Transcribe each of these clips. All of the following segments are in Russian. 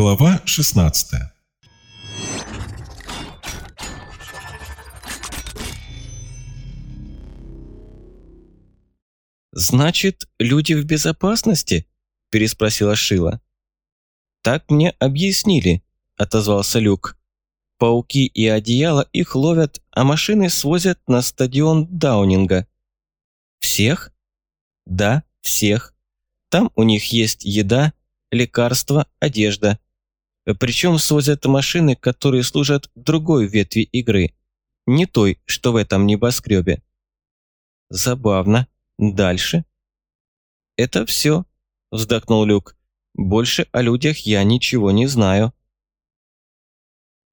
Глава 16 «Значит, люди в безопасности?» – переспросила Шила. «Так мне объяснили», – отозвался Люк. «Пауки и одеяло их ловят, а машины свозят на стадион Даунинга». «Всех?» «Да, всех. Там у них есть еда, лекарства, одежда. Причем свозят машины, которые служат другой ветви игры, не той, что в этом небоскребе. Забавно. Дальше? Это все, вздохнул Люк. Больше о людях я ничего не знаю.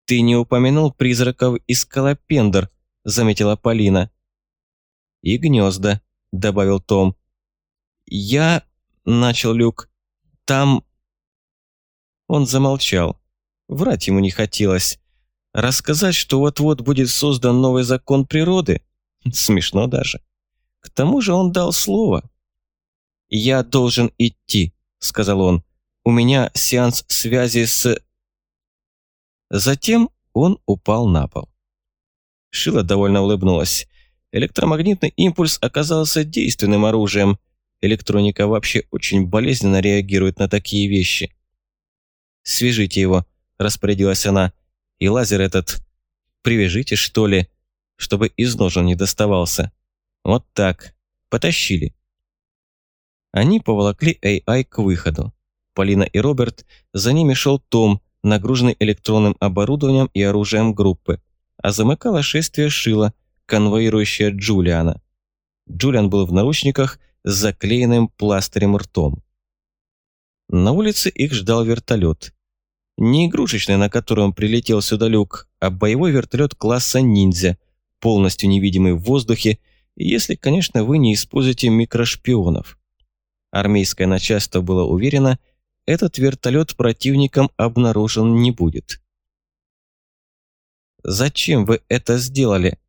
Ты не упомянул призраков из Колопендр, заметила Полина. И гнезда, добавил Том. Я, начал Люк, там он замолчал. Врать ему не хотелось. Рассказать, что вот-вот будет создан новый закон природы? Смешно даже. К тому же он дал слово. «Я должен идти», — сказал он. «У меня сеанс связи с...» Затем он упал на пол. Шила довольно улыбнулась. Электромагнитный импульс оказался действенным оружием. Электроника вообще очень болезненно реагирует на такие вещи. «Свяжите его», – распорядилась она. «И лазер этот... Привяжите, что ли, чтобы из ножен не доставался. Вот так. Потащили». Они поволокли AI к выходу. Полина и Роберт, за ними шел Том, нагруженный электронным оборудованием и оружием группы, а замыкала шествие Шила, конвоирующая Джулиана. Джулиан был в наручниках с заклеенным пластырем ртом. На улице их ждал вертолет. Не игрушечный, на котором прилетел сюда люк, а боевой вертолет класса «Ниндзя», полностью невидимый в воздухе, если, конечно, вы не используете микрошпионов. Армейское начальство было уверено, этот вертолет противником обнаружен не будет. «Зачем вы это сделали?»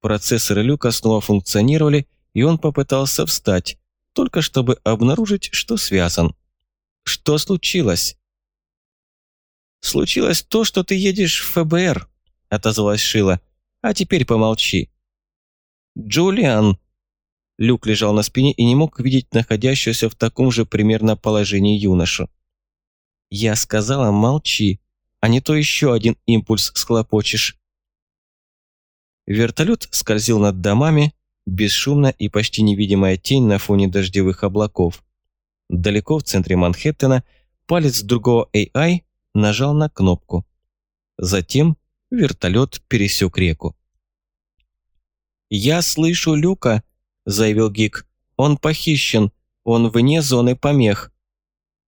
Процессоры люка снова функционировали, и он попытался встать, только чтобы обнаружить, что связан. «Что случилось?» «Случилось то, что ты едешь в ФБР», — отозвалась Шила. «А теперь помолчи». «Джулиан!» Люк лежал на спине и не мог видеть находящуюся в таком же примерно положении юношу. «Я сказала, молчи, а не то еще один импульс схлопочешь». Вертолет скользил над домами, бесшумно и почти невидимая тень на фоне дождевых облаков. Далеко в центре Манхэттена палец другого AI нажал на кнопку. Затем вертолет пересек реку. «Я слышу Люка», — заявил Гик. «Он похищен. Он вне зоны помех».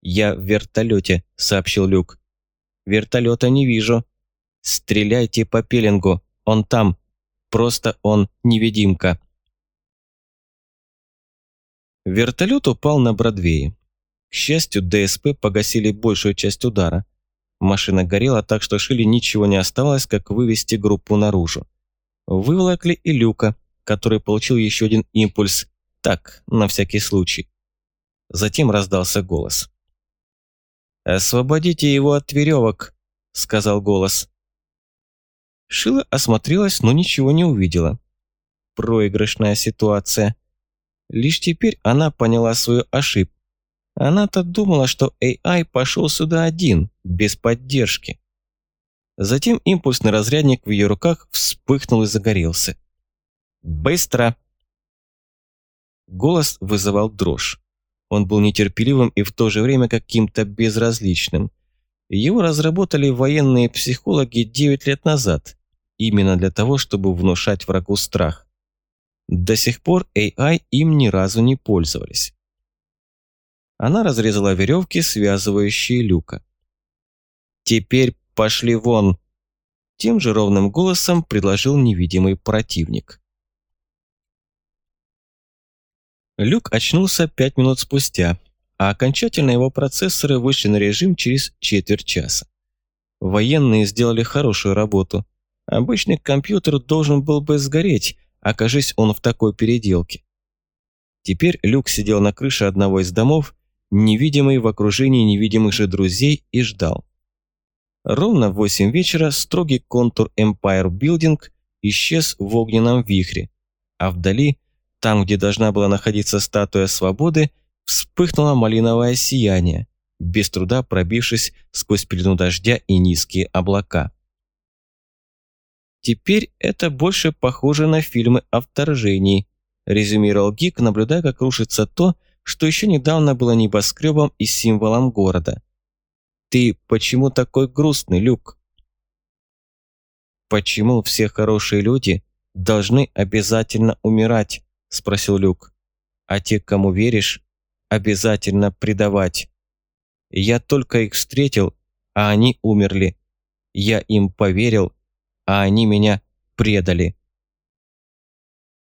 «Я в вертолете», — сообщил Люк. «Вертолета не вижу». «Стреляйте по пеленгу. Он там. Просто он невидимка». Вертолет упал на Бродвее. К счастью, ДСП погасили большую часть удара. Машина горела так, что Шиле ничего не оставалось, как вывести группу наружу. Выволокли и Люка, который получил еще один импульс. Так, на всякий случай. Затем раздался голос. «Освободите его от веревок», — сказал голос. Шила осмотрелась, но ничего не увидела. Проигрышная ситуация. Лишь теперь она поняла свою ошибку. Она-то думала, что AI пошел сюда один, без поддержки. Затем импульсный разрядник в ее руках вспыхнул и загорелся. «Быстро!» Голос вызывал дрожь. Он был нетерпеливым и в то же время каким-то безразличным. Его разработали военные психологи 9 лет назад, именно для того, чтобы внушать врагу страх. До сих пор AI им ни разу не пользовались. Она разрезала веревки, связывающие люка. «Теперь пошли вон!» Тем же ровным голосом предложил невидимый противник. Люк очнулся пять минут спустя, а окончательно его процессоры вышли на режим через четверть часа. Военные сделали хорошую работу. Обычный компьютер должен был бы сгореть, окажись он в такой переделке. Теперь Люк сидел на крыше одного из домов невидимый в окружении невидимых же друзей, и ждал. Ровно в 8 вечера строгий контур Empire Building исчез в огненном вихре, а вдали, там, где должна была находиться статуя свободы, вспыхнуло малиновое сияние, без труда пробившись сквозь пелену дождя и низкие облака. «Теперь это больше похоже на фильмы о вторжении», резюмировал Гик, наблюдая, как рушится то, что еще недавно было небоскребом и символом города. «Ты почему такой грустный, Люк?» «Почему все хорошие люди должны обязательно умирать?» – спросил Люк. «А те, кому веришь, обязательно предавать. Я только их встретил, а они умерли. Я им поверил, а они меня предали.